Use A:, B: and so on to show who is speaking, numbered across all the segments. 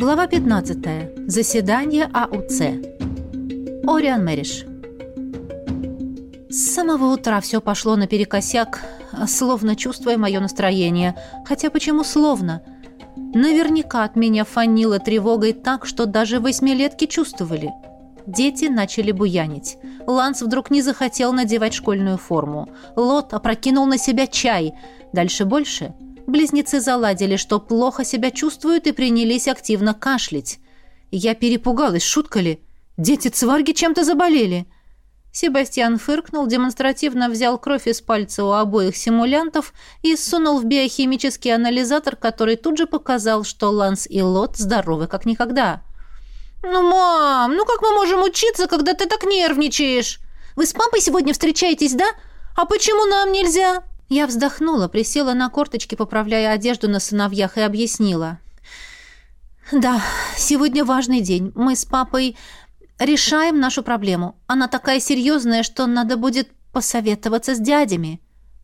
A: Глава 15. Заседание АУЦ. Ориан Мэриш. С самого утра все пошло наперекосяк, словно чувствуя мое настроение. Хотя почему словно? Наверняка от меня фанило тревогой так, что даже восьмилетки чувствовали. Дети начали буянить. Ланс вдруг не захотел надевать школьную форму. Лот опрокинул на себя чай. Дальше больше — Близнецы заладили, что плохо себя чувствуют и принялись активно кашлять. Я перепугалась, шутка ли? Дети цварги чем-то заболели. Себастьян фыркнул, демонстративно взял кровь из пальца у обоих симулянтов и сунул в биохимический анализатор, который тут же показал, что Ланс и Лот здоровы как никогда. «Ну, мам, ну как мы можем учиться, когда ты так нервничаешь? Вы с папой сегодня встречаетесь, да? А почему нам нельзя?» Я вздохнула, присела на корточки, поправляя одежду на сыновьях, и объяснила. «Да, сегодня важный день. Мы с папой решаем нашу проблему. Она такая серьезная, что надо будет посоветоваться с дядями».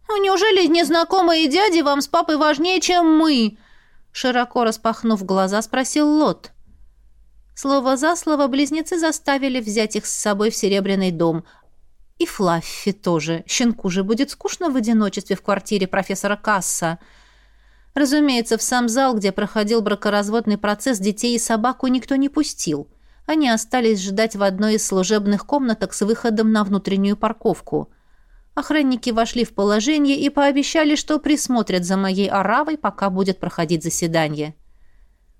A: «А «Неужели незнакомые дяди вам с папой важнее, чем мы?» Широко распахнув глаза, спросил Лот. Слово за слово близнецы заставили взять их с собой в Серебряный дом, и Флаффи тоже. Щенку же будет скучно в одиночестве в квартире профессора Касса. Разумеется, в сам зал, где проходил бракоразводный процесс, детей и собаку никто не пустил. Они остались ждать в одной из служебных комнаток с выходом на внутреннюю парковку. Охранники вошли в положение и пообещали, что присмотрят за моей оравой, пока будет проходить заседание.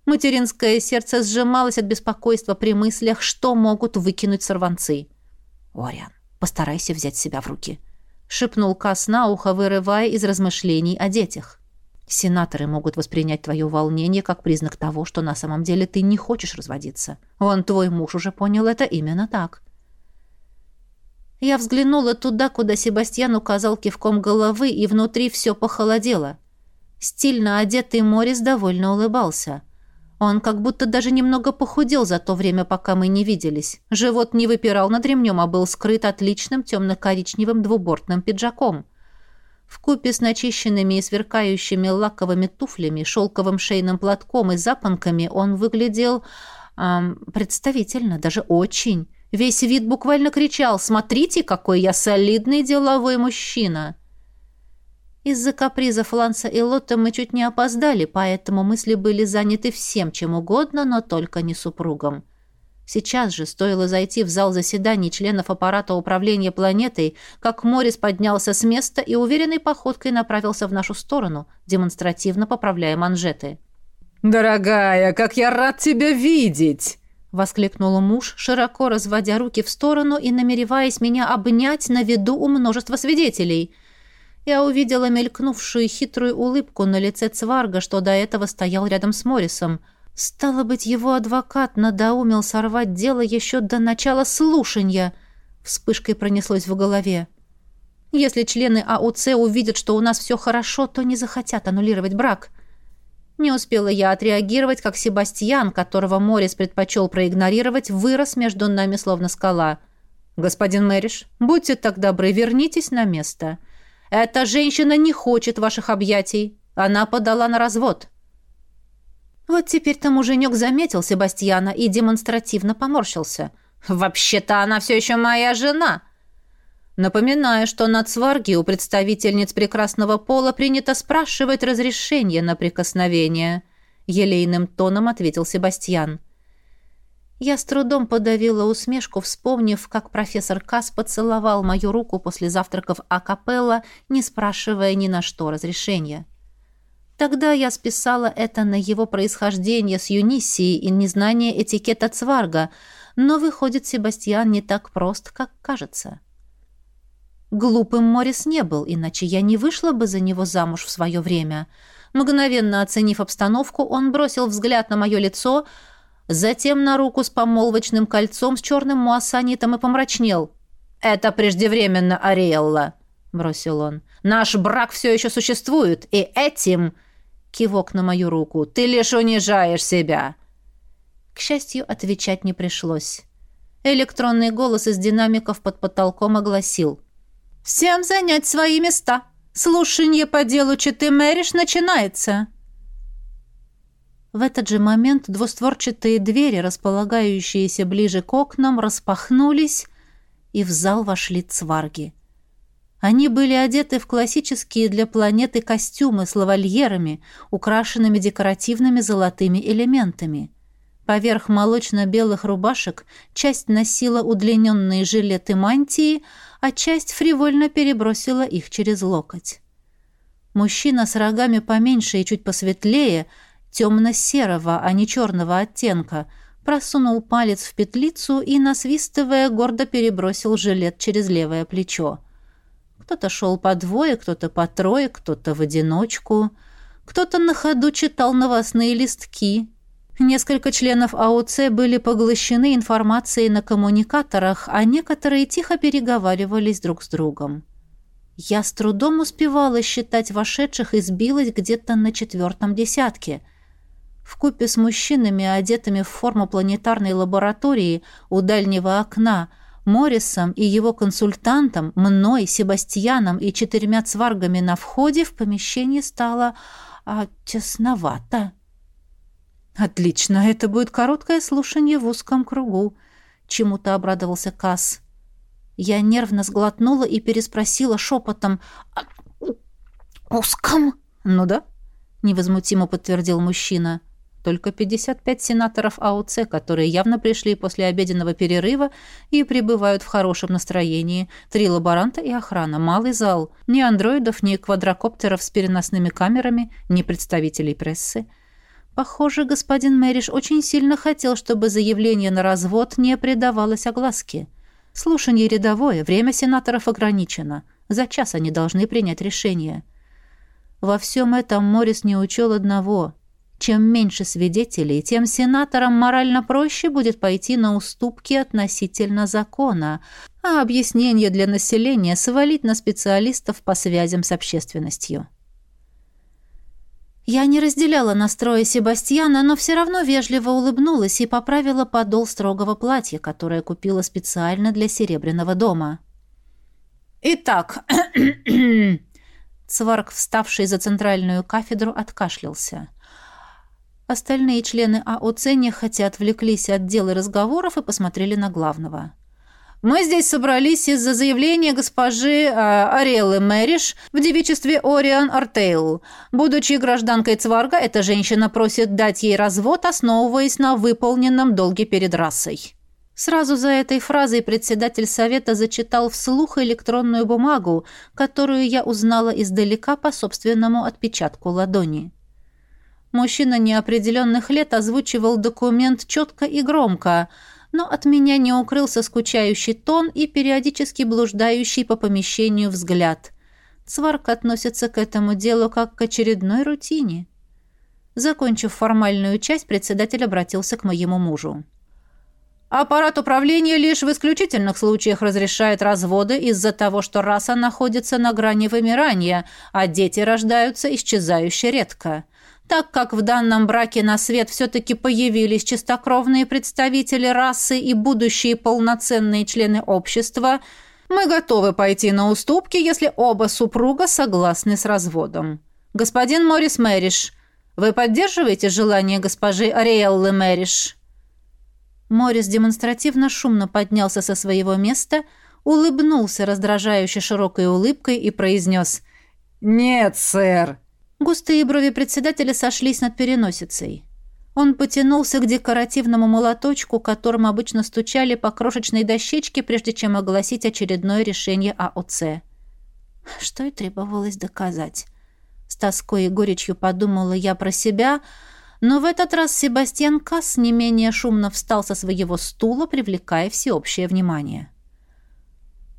A: Материнское сердце сжималось от беспокойства при мыслях, что могут выкинуть сорванцы. «Ориан, Постарайся взять себя в руки», — шепнул Кас на ухо, вырывая из размышлений о детях. «Сенаторы могут воспринять твое волнение как признак того, что на самом деле ты не хочешь разводиться. Он, твой муж, уже понял это именно так». Я взглянула туда, куда Себастьян указал кивком головы, и внутри все похолодело. Стильно одетый Морис довольно улыбался. Он как будто даже немного похудел за то время, пока мы не виделись. Живот не выпирал над ремнем, а был скрыт отличным темно-коричневым двубортным пиджаком. В купе с начищенными и сверкающими лаковыми туфлями, шелковым шейным платком и запонками он выглядел эм, представительно, даже очень. Весь вид буквально кричал «Смотрите, какой я солидный деловой мужчина!» Из-за капризов Ланса и Лотта мы чуть не опоздали, поэтому мысли были заняты всем, чем угодно, но только не супругом. Сейчас же стоило зайти в зал заседаний членов аппарата управления планетой, как Морис поднялся с места и уверенной походкой направился в нашу сторону, демонстративно поправляя манжеты.
B: «Дорогая, как я рад тебя видеть!» — воскликнул муж, широко разводя руки в сторону и намереваясь меня обнять на виду у множества свидетелей — я увидела мелькнувшую хитрую улыбку на лице Цварга, что до этого стоял рядом с Моррисом. Стало быть, его адвокат надоумил сорвать дело еще до начала слушания. Вспышкой пронеслось в голове. Если члены АУЦ увидят, что у нас все хорошо, то не захотят аннулировать брак. Не успела я отреагировать, как Себастьян, которого Моррис предпочел проигнорировать, вырос между нами словно скала. «Господин Мэриш, будьте так добры, вернитесь на место». Эта женщина не хочет ваших объятий. Она подала на развод». Вот теперь-то муженек заметил Себастьяна и демонстративно поморщился. «Вообще-то она все еще моя жена!» Напоминаю, что на цварге у представительниц прекрасного пола принято спрашивать разрешение на прикосновение. Елейным тоном ответил Себастьян. Я с трудом подавила усмешку, вспомнив, как профессор Кас поцеловал мою руку после завтраков акапелла, не спрашивая ни на что разрешения. Тогда я списала это на его происхождение с Юнисией и незнание этикета Цварга, но, выходит, Себастьян не так прост, как кажется. Глупым Морис не был, иначе я не вышла бы за него замуж в свое время. Мгновенно оценив обстановку, он бросил взгляд на мое лицо — затем на руку с помолвочным кольцом с черным муассанитом и помрачнел. «Это преждевременно, Ариэлла», — бросил он. «Наш брак все еще существует, и этим...» Кивок на мою руку. «Ты лишь унижаешь себя!» К счастью, отвечать не пришлось. Электронный голос из динамиков под потолком огласил. «Всем занять свои места! Слушанье по делу Читы Мэриш начинается!»
A: В этот же момент двустворчатые двери, располагающиеся ближе к окнам, распахнулись, и в зал вошли цварги. Они были одеты в классические для планеты костюмы с лавальерами, украшенными декоративными золотыми элементами. Поверх молочно-белых рубашек часть носила удлиненные жилеты мантии, а часть фривольно перебросила их через локоть. Мужчина с рогами поменьше и чуть посветлее – темно-серого, а не черного оттенка, просунул палец в петлицу и, насвистывая, гордо перебросил жилет через левое плечо. Кто-то шел по двое, кто-то по трое, кто-то в одиночку, кто-то на ходу читал новостные листки. Несколько членов АОЦ были поглощены информацией на коммуникаторах, а некоторые тихо переговаривались друг с другом. Я с трудом успевала считать вошедших и сбилась где-то на четвертом десятке — в купе с мужчинами, одетыми в форму планетарной лаборатории у дальнего окна, Моррисом и его консультантом, мной, Себастьяном и четырьмя цваргами на входе в помещении стало а, тесновато. «Отлично, это будет короткое слушание в узком кругу», — чему-то обрадовался Касс. Я нервно сглотнула и переспросила шепотом. «А, «Узком?» «Ну да», — невозмутимо подтвердил мужчина. Только 55 сенаторов АУЦ, которые явно пришли после обеденного перерыва и пребывают в хорошем настроении. Три лаборанта и охрана. Малый зал. Ни андроидов, ни квадрокоптеров с переносными камерами, ни представителей прессы. Похоже, господин Мэриш очень сильно хотел, чтобы заявление на развод не придавалось огласке. Слушание рядовое, время сенаторов ограничено. За час они должны принять решение. Во всем этом Моррис не учел одного — чем меньше свидетелей, тем сенаторам морально проще будет пойти на уступки относительно закона, а объяснение для населения свалить на специалистов по связям с общественностью. Я не разделяла настроя Себастьяна, но все равно вежливо улыбнулась и поправила подол строгого платья, которое купила специально для Серебряного дома. «Итак...» Цварк, вставший за центральную кафедру, откашлялся. Остальные члены АОЦ нехотя отвлеклись от дел и разговоров и посмотрели на главного. «Мы здесь собрались из-за заявления госпожи э, Ариэллы Мэриш в девичестве Ориан Артейл. Будучи гражданкой Цварга, эта женщина просит дать ей развод, основываясь на выполненном долге перед расой». Сразу за этой фразой председатель совета зачитал вслух электронную бумагу, которую я узнала издалека по собственному отпечатку ладони. Мужчина неопределенных лет озвучивал документ четко и громко, но от меня не укрылся скучающий тон и периодически блуждающий по помещению взгляд. Цварк относится к этому делу как к очередной рутине. Закончив формальную часть, председатель обратился к моему мужу. Аппарат управления лишь в исключительных случаях разрешает разводы из-за того, что раса находится на грани вымирания, а дети рождаются исчезающе редко. Так как в данном браке на свет все-таки появились чистокровные представители расы и будущие полноценные члены общества, мы готовы пойти на уступки, если оба супруга согласны с разводом. Господин Морис Мэриш, вы поддерживаете желание госпожи Ариэллы Мэриш?» Морис демонстративно шумно поднялся со своего места, улыбнулся раздражающе широкой улыбкой и произнес «Нет, сэр, Густые брови председателя сошлись над переносицей. Он потянулся к декоративному молоточку, которым обычно стучали по крошечной дощечке, прежде чем огласить очередное решение АОЦ. Что и требовалось доказать. С тоской и горечью подумала я про себя, но в этот раз Себастьян Касс не менее шумно встал со своего стула, привлекая всеобщее внимание.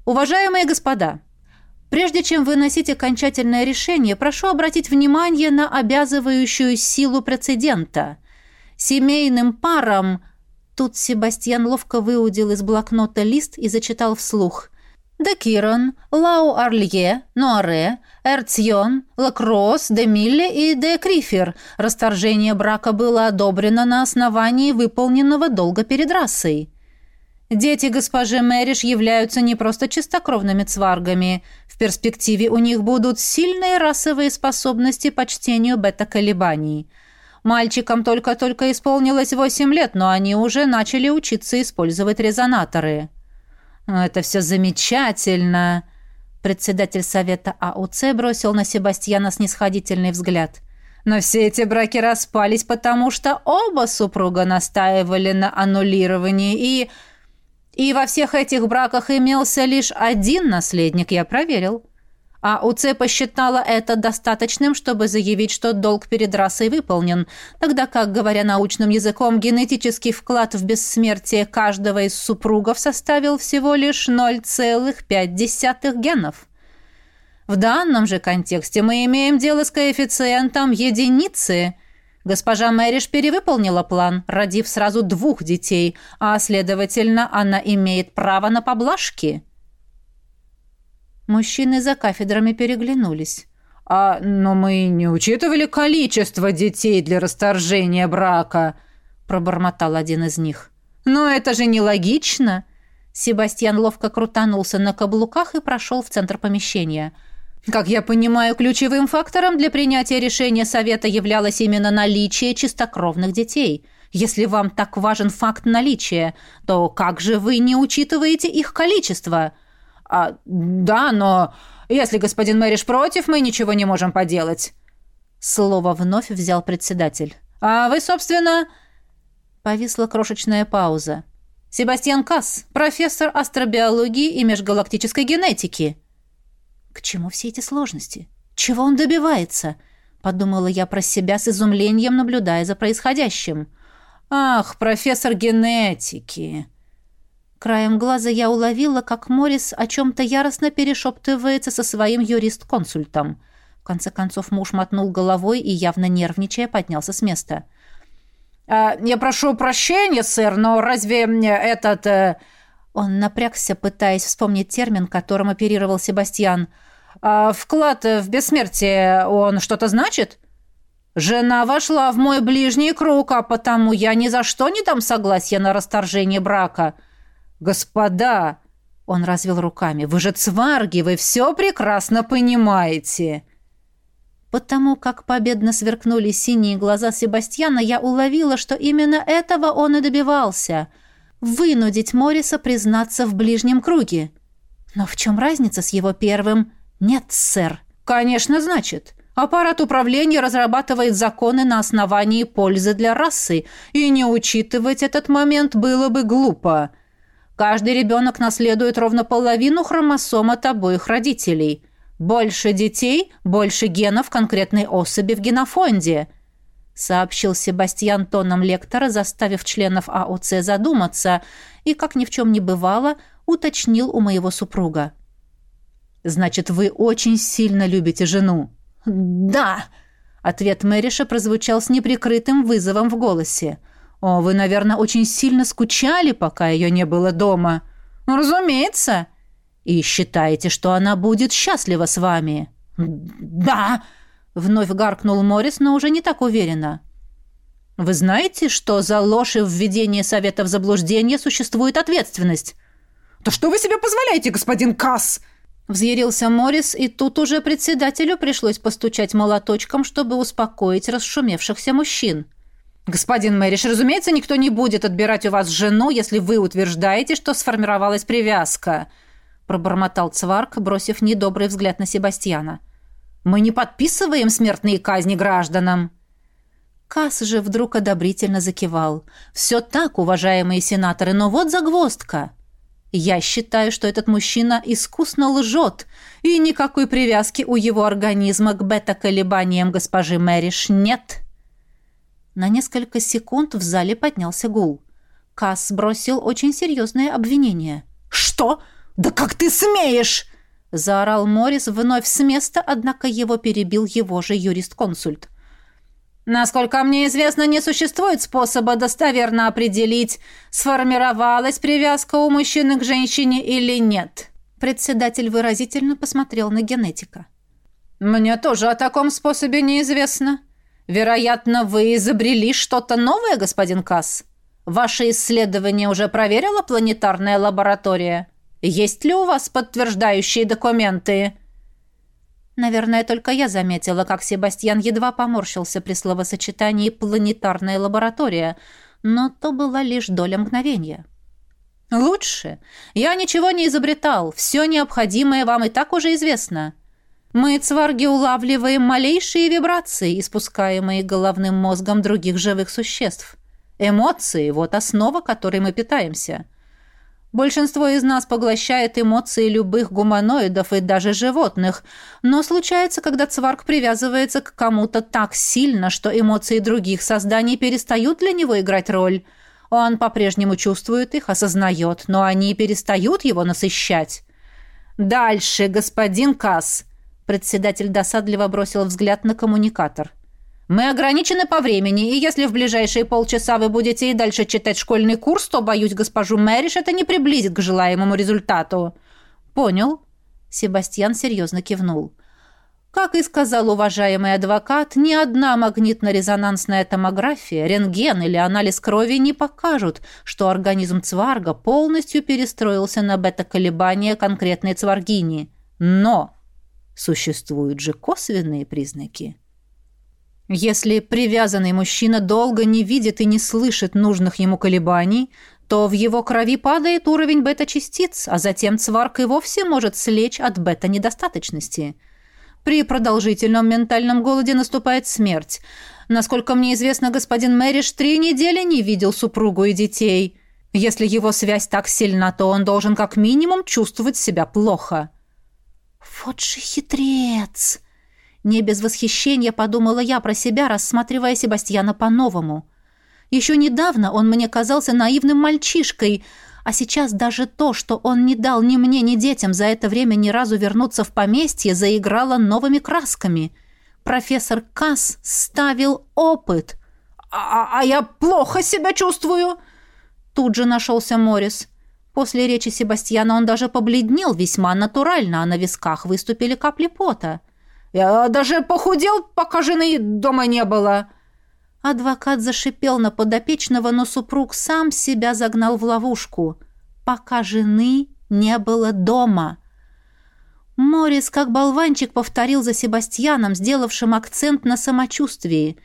A: «Уважаемые господа!» Прежде чем выносить окончательное решение, прошу обратить внимание на обязывающую силу прецедента. Семейным парам... Тут Себастьян ловко выудил из блокнота лист и зачитал вслух. «Де Кирон, Лау Арлье, Нуаре, Эрцьон, Лакрос, Де Милле и Де Крифер. Расторжение брака было одобрено на основании выполненного долга перед расой». Дети госпожи Мэриш являются не просто чистокровными цваргами. В перспективе у них будут сильные расовые способности по чтению бета-колебаний. Мальчикам только-только исполнилось восемь лет, но они уже начали учиться использовать резонаторы. Это все замечательно. Председатель совета АУЦ бросил на Себастьяна снисходительный взгляд. Но все эти браки распались, потому что оба супруга настаивали на аннулировании, и... И во всех этих браках имелся лишь один наследник, я проверил. А УЦ посчитала это достаточным, чтобы заявить, что долг перед расой выполнен, тогда как, говоря научным языком, генетический вклад в бессмертие каждого из супругов составил всего лишь 0,5 генов. В данном же контексте мы имеем дело с коэффициентом единицы. Госпожа Мэриш перевыполнила план, родив сразу двух детей, а, следовательно, она имеет право на поблажки. Мужчины за кафедрами переглянулись. «А, но мы не учитывали количество детей для расторжения брака», пробормотал один из них. «Но это же нелогично!» Себастьян ловко крутанулся на каблуках и прошел в центр помещения. «Как я понимаю, ключевым фактором для принятия решения совета являлось именно наличие чистокровных детей. Если вам так важен факт наличия, то как же вы не учитываете их количество?» «А, да, но если господин Мэриш против, мы ничего не можем поделать». Слово вновь взял председатель. «А вы, собственно...» Повисла крошечная пауза. «Себастьян Касс, профессор астробиологии и межгалактической генетики». «К чему все эти сложности? Чего он добивается?» Подумала я про себя с изумлением, наблюдая за происходящим. «Ах, профессор генетики!» Краем глаза я уловила, как Морис о чем-то яростно перешептывается со своим юрист-консультом. В конце концов муж мотнул головой и, явно нервничая, поднялся с места. «А, «Я прошу прощения, сэр, но разве этот...» э... Он напрягся, пытаясь вспомнить термин, которым оперировал Себастьян. «А вклад в бессмертие, он что-то значит?» «Жена вошла в мой ближний круг, а потому я ни за что не дам согласия на расторжение брака». «Господа!» — он развел руками. «Вы же цварги, вы все прекрасно понимаете!» Потому как победно сверкнули синие глаза Себастьяна, я уловила, что именно этого он и добивался — вынудить Морриса признаться в ближнем круге. Но в чем разница с его первым «нет, сэр»? «Конечно, значит». Аппарат управления разрабатывает законы на основании пользы для расы, и не учитывать этот момент было бы глупо. Каждый ребенок наследует ровно половину хромосом от обоих родителей. Больше детей, больше генов конкретной особи в генофонде, сообщил Себастьян тоном лектора, заставив членов АОЦ задуматься, и, как ни в чем не бывало, уточнил у моего супруга. «Значит, вы очень сильно любите жену?» «Да!» Ответ Мэриша прозвучал с неприкрытым вызовом в голосе. «О, вы, наверное, очень сильно скучали, пока ее не было дома». «Ну, «Разумеется». «И считаете, что она будет счастлива с вами?» «Да», — вновь гаркнул Моррис, но уже не так уверенно. «Вы знаете, что за ложь и введение совета в заблуждение существует ответственность?»
C: «Да что вы себе позволяете, господин Касс?»
A: Взъярился Моррис, и тут уже председателю пришлось постучать молоточком, чтобы успокоить расшумевшихся мужчин. «Господин Мэриш, разумеется, никто не будет отбирать у вас жену, если вы утверждаете, что сформировалась привязка», пробормотал Цварк, бросив недобрый взгляд на Себастьяна. «Мы не подписываем смертные казни гражданам». Касс же вдруг одобрительно закивал. «Все так, уважаемые сенаторы, но вот загвоздка. Я считаю, что этот мужчина искусно лжет, и никакой привязки у его организма к бета-колебаниям госпожи Мэриш нет». На несколько секунд в зале поднялся гул. Касс бросил очень серьезное обвинение.
C: «Что? Да как ты смеешь?»
A: заорал Морис вновь с места, однако его перебил его же юрист-консульт. Насколько мне известно, не существует способа достоверно определить, сформировалась привязка у мужчины к женщине или нет. Председатель выразительно посмотрел на генетика. Мне тоже о таком способе неизвестно, Вероятно, вы изобрели что-то новое, господин Касс? Ваше исследование уже проверила планетарная лаборатория? Есть ли у вас подтверждающие документы?» Наверное, только я заметила, как Себастьян едва поморщился при словосочетании «планетарная лаборатория», но то была лишь доля мгновения. «Лучше. Я ничего не изобретал. Все необходимое вам и так уже известно. Мы, цварги, улавливаем малейшие вибрации, испускаемые головным мозгом других живых существ. Эмоции – вот основа, которой мы питаемся». Большинство из нас поглощает эмоции любых гуманоидов и даже животных, но случается, когда цварк привязывается к кому-то так сильно, что эмоции других созданий перестают для него играть роль. Он по-прежнему чувствует их, осознает, но они перестают его насыщать. «Дальше, господин Касс!» Председатель досадливо бросил взгляд на коммуникатор. Мы ограничены по времени, и если в ближайшие полчаса вы будете и дальше читать школьный курс, то, боюсь, госпожу Мэриш это не приблизит к желаемому результату». «Понял?» Себастьян серьезно кивнул. Как и сказал уважаемый адвокат, ни одна магнитно-резонансная томография, рентген или анализ крови не покажут, что организм цварга полностью перестроился на бета-колебания конкретной цваргини. Но существуют же косвенные признаки. Если привязанный мужчина долго не видит и не слышит нужных ему колебаний, то в его крови падает уровень бета-частиц, а затем цварк и вовсе может слечь от бета-недостаточности. При продолжительном ментальном голоде наступает смерть. Насколько мне известно, господин Мэриш три недели не видел супругу и детей. Если его связь так сильна, то он должен как минимум чувствовать себя плохо. «Вот же хитрец!» Не без восхищения подумала я про себя, рассматривая Себастьяна по-новому. Еще недавно он мне казался наивным мальчишкой, а сейчас даже то, что он не дал ни мне, ни детям за это время ни разу вернуться в поместье, заиграло новыми красками. Профессор Касс ставил опыт.
C: «А, а я плохо себя чувствую!»
A: Тут же нашелся Морис. После речи Себастьяна он даже побледнел весьма натурально, а на висках выступили капли пота.
C: Я даже похудел, пока жены дома не было».
A: Адвокат зашипел на подопечного, но супруг сам себя загнал в ловушку. «Пока жены не было дома». Морис, как болванчик, повторил за Себастьяном, сделавшим акцент на самочувствии.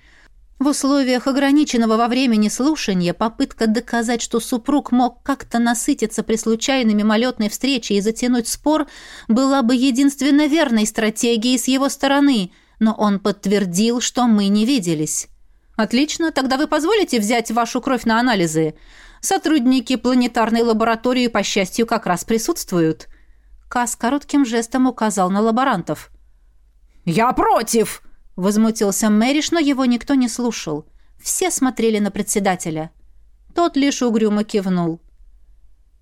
A: В условиях ограниченного во времени слушания попытка доказать, что супруг мог как-то насытиться при случайной мимолетной встрече и затянуть спор, была бы единственно верной стратегией с его стороны, но он подтвердил, что мы не виделись. «Отлично, тогда вы позволите взять вашу кровь на анализы? Сотрудники планетарной лаборатории, по счастью, как раз присутствуют». Кас коротким жестом указал на лаборантов.
C: «Я против!»
A: Возмутился Мэриш, но его никто не слушал. Все смотрели на председателя. Тот лишь угрюмо кивнул.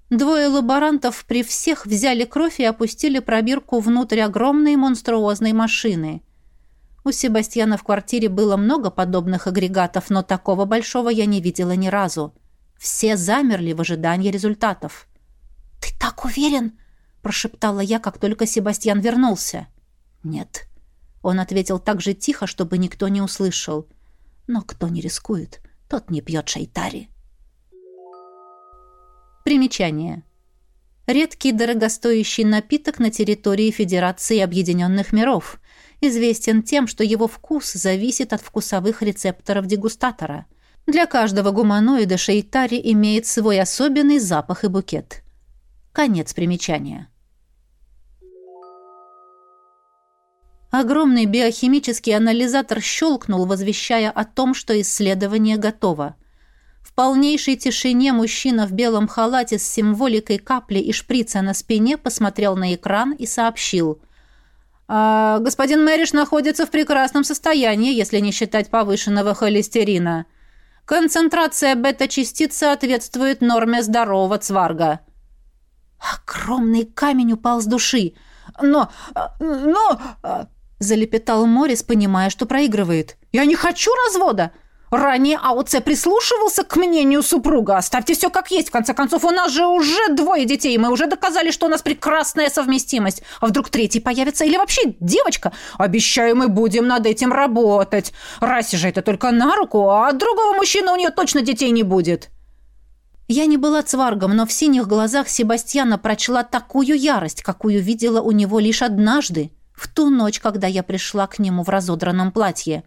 A: Двое лаборантов при всех взяли кровь и опустили пробирку внутрь огромной монструозной машины. У Себастьяна в квартире было много подобных агрегатов, но такого большого я не видела ни разу. Все замерли в ожидании результатов.
B: «Ты так уверен?» – прошептала я, как только Себастьян вернулся. «Нет». Он ответил так же тихо, чтобы никто не услышал. Но кто не рискует, тот не пьет шайтари.
A: Примечание. Редкий дорогостоящий напиток на территории Федерации Объединенных Миров. Известен тем, что его вкус зависит от вкусовых рецепторов дегустатора. Для каждого гуманоида шейтари имеет свой особенный запах и букет. Конец примечания. Огромный биохимический анализатор щелкнул, возвещая о том, что исследование готово. В полнейшей тишине мужчина в белом халате с символикой капли и шприца на спине посмотрел на экран и сообщил. «А, «Господин Мэриш находится в прекрасном состоянии, если не считать повышенного холестерина. Концентрация бета-частиц соответствует норме здорового цварга».
B: «Огромный камень упал с души. Но... но...»
A: залепетал Морис, понимая, что проигрывает.
C: «Я не хочу развода! Ранее АОЦ прислушивался к мнению супруга. Оставьте все как есть. В конце концов, у нас же уже двое детей. Мы уже доказали, что у нас прекрасная совместимость. А вдруг третий появится? Или вообще девочка? Обещаю, мы будем над этим работать. Расе же это только на руку, а от другого мужчины у нее точно детей не будет».
A: Я не была цваргом, но в синих глазах Себастьяна прочла такую ярость, какую видела у него лишь однажды в ту ночь, когда я пришла к нему в разодранном платье.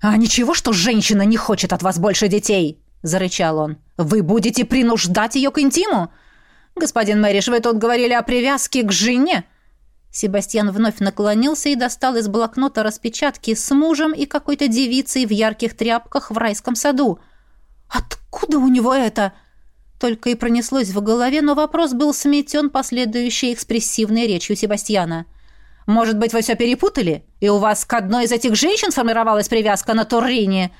C: «А ничего, что женщина не хочет от вас больше детей!» — зарычал он. «Вы будете принуждать ее к интиму? Господин Мэриш, вы тут говорили о привязке к жене!»
A: Себастьян вновь наклонился и достал из блокнота распечатки с мужем и какой-то девицей в ярких тряпках в райском саду. «Откуда у него это?» Только и пронеслось в голове, но вопрос был сметен последующей экспрессивной речью Себастьяна.
C: «Может быть, вы все перепутали? И у вас к одной из этих женщин сформировалась привязка на Туррине?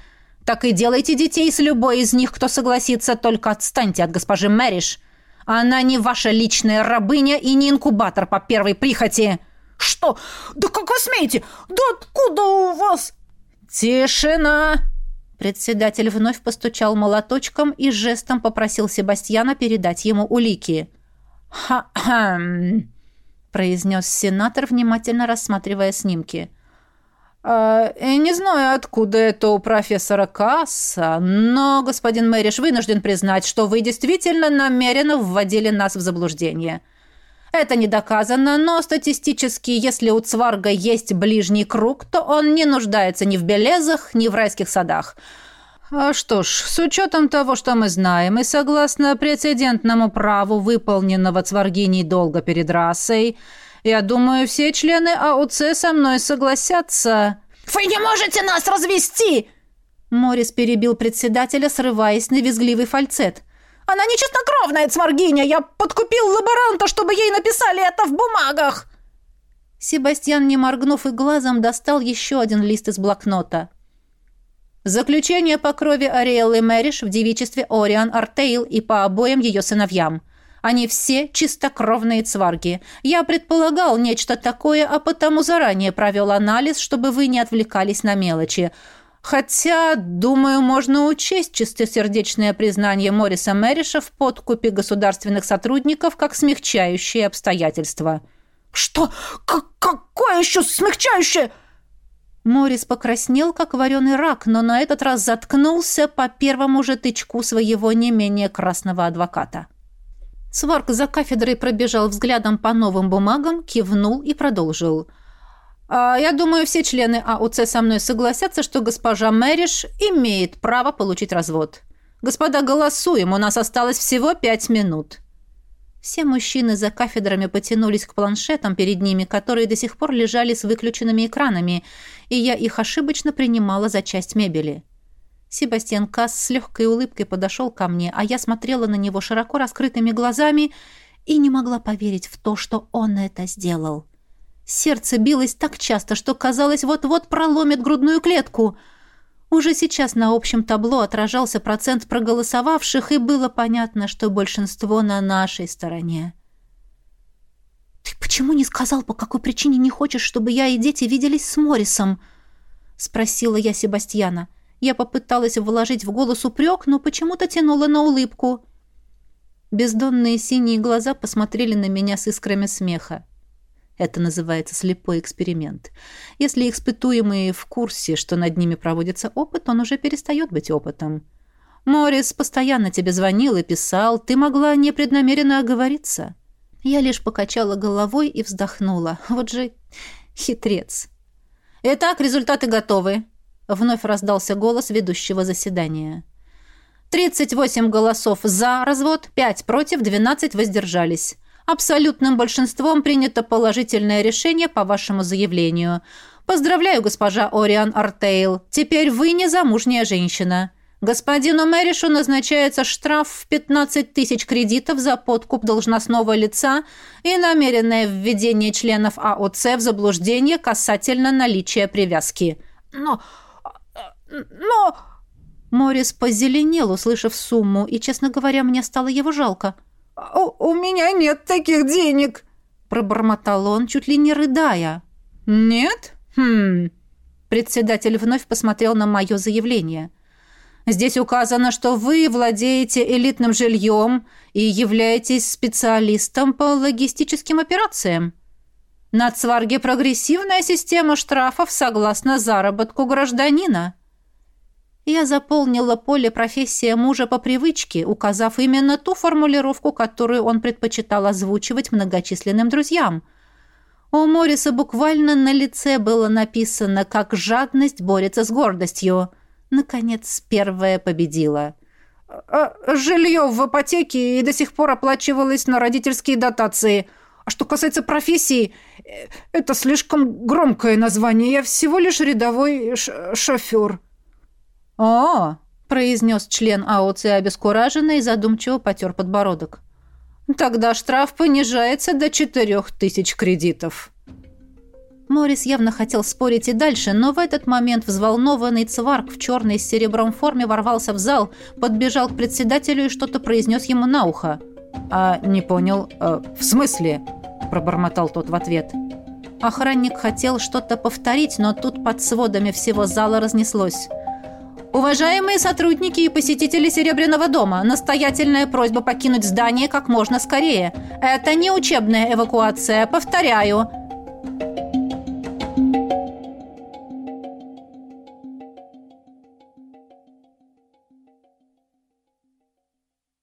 C: Так и делайте детей с любой из них, кто согласится, только отстаньте от госпожи Мэриш. Она не ваша личная рабыня и не инкубатор по первой прихоти». «Что? Да как вы смеете? Да откуда у вас?» «Тишина!»
A: Председатель вновь постучал молоточком и жестом попросил Себастьяна передать ему улики.
C: «Ха-ха!» — произнес сенатор, внимательно рассматривая снимки. «Э, «Не знаю, откуда это у профессора Касса, но господин Мэриш вынужден признать, что вы действительно намеренно вводили нас в заблуждение». Это не доказано, но статистически, если у Цварга есть ближний круг, то он не нуждается ни в белезах, ни в райских садах. А что ж, с учетом того, что мы знаем, и согласно прецедентному праву выполненного Цваргиней долга перед расой, я думаю, все члены АУЦ со мной согласятся.
B: «Вы не можете нас развести!»
A: Морис перебил председателя, срываясь на визгливый фальцет.
B: Она не чистокровная цваргиня. Я подкупил лаборанта, чтобы ей написали это в бумагах.
A: Себастьян, не моргнув и глазом, достал еще один лист из блокнота. Заключение по крови Ариэллы Мэриш в девичестве Ориан Артейл и по обоим ее сыновьям. Они все чистокровные цварги. Я предполагал нечто такое, а потому заранее провел анализ, чтобы вы не отвлекались на мелочи. Хотя, думаю, можно учесть чистосердечное признание Мориса Мэриша в подкупе государственных сотрудников как смягчающее обстоятельства.
B: «Что? К какое еще смягчающее?»
A: Морис покраснел, как вареный рак, но на этот раз заткнулся по первому же тычку своего не менее красного адвоката. Сварк за кафедрой пробежал взглядом по новым бумагам, кивнул и продолжил – а, я думаю, все члены АУЦ со мной согласятся, что госпожа Мэриш имеет право получить развод. Господа, голосуем, у нас осталось всего пять минут. Все мужчины за кафедрами потянулись к планшетам перед ними, которые до сих пор лежали с выключенными экранами, и я их ошибочно принимала за часть мебели. Себастьян Касс с легкой улыбкой подошел ко мне, а я смотрела на него широко раскрытыми глазами и не могла поверить в то, что он это сделал. Сердце билось так часто, что казалось, вот-вот проломит грудную клетку. Уже сейчас на общем табло отражался процент проголосовавших, и было понятно, что большинство на нашей стороне. «Ты почему не сказал, по какой причине не хочешь, чтобы я и дети виделись с Моррисом?» — спросила я Себастьяна. Я попыталась вложить в голос упрек, но почему-то тянула на улыбку. Бездонные синие глаза посмотрели на меня с искрами смеха. Это называется слепой эксперимент. Если испытуемые в курсе, что над ними проводится опыт, он уже перестает быть опытом. Морис постоянно тебе звонил и писал, ты могла непреднамеренно оговориться. Я лишь покачала головой и вздохнула. Вот же хитрец. Итак, результаты готовы. Вновь раздался голос ведущего заседания. 38 голосов за развод, 5 против, 12 воздержались. Абсолютным большинством принято положительное решение по вашему заявлению. Поздравляю, госпожа Ориан Артейл. Теперь вы не замужняя женщина. Господину Мэришу назначается штраф в 15 тысяч кредитов за подкуп должностного лица и намеренное введение членов АОЦ в заблуждение касательно наличия привязки.
B: Но... но...
A: Морис позеленел, услышав сумму, и, честно говоря, мне стало его жалко.
B: — «У, у меня нет таких денег!»
A: Пробормотал он, чуть ли не рыдая.
B: «Нет? Хм...»
A: Председатель вновь посмотрел на мое заявление. «Здесь указано, что вы владеете элитным жильем и являетесь специалистом по логистическим операциям. На Цварге прогрессивная система штрафов согласно заработку гражданина». Я заполнила поле профессия мужа по привычке, указав именно ту формулировку, которую он предпочитал озвучивать многочисленным друзьям. У Мориса буквально на лице было написано, как жадность борется с гордостью. Наконец, первая победила.
C: А, «Жилье в ипотеке и до сих пор оплачивалось на родительские дотации. А что касается профессии, э, это слишком громкое название. Я всего лишь рядовой шофер».
A: «О!» – произнес член АОЦ обескураженно и задумчиво потер подбородок. Тогда штраф понижается до четырех тысяч кредитов. Морис явно хотел спорить и дальше, но в этот момент взволнованный цварк в черной с серебром форме ворвался в зал, подбежал к председателю и что-то произнес ему на ухо. «А, не понял, э, в смысле?» – пробормотал тот в ответ. Охранник хотел что-то повторить, но тут под сводами всего зала разнеслось. Уважаемые сотрудники и посетители Серебряного дома, настоятельная просьба покинуть здание как можно скорее. Это не учебная эвакуация, повторяю.